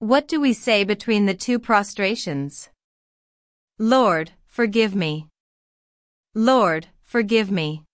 What do we say between the two prostrations? Lord, forgive me. Lord, forgive me.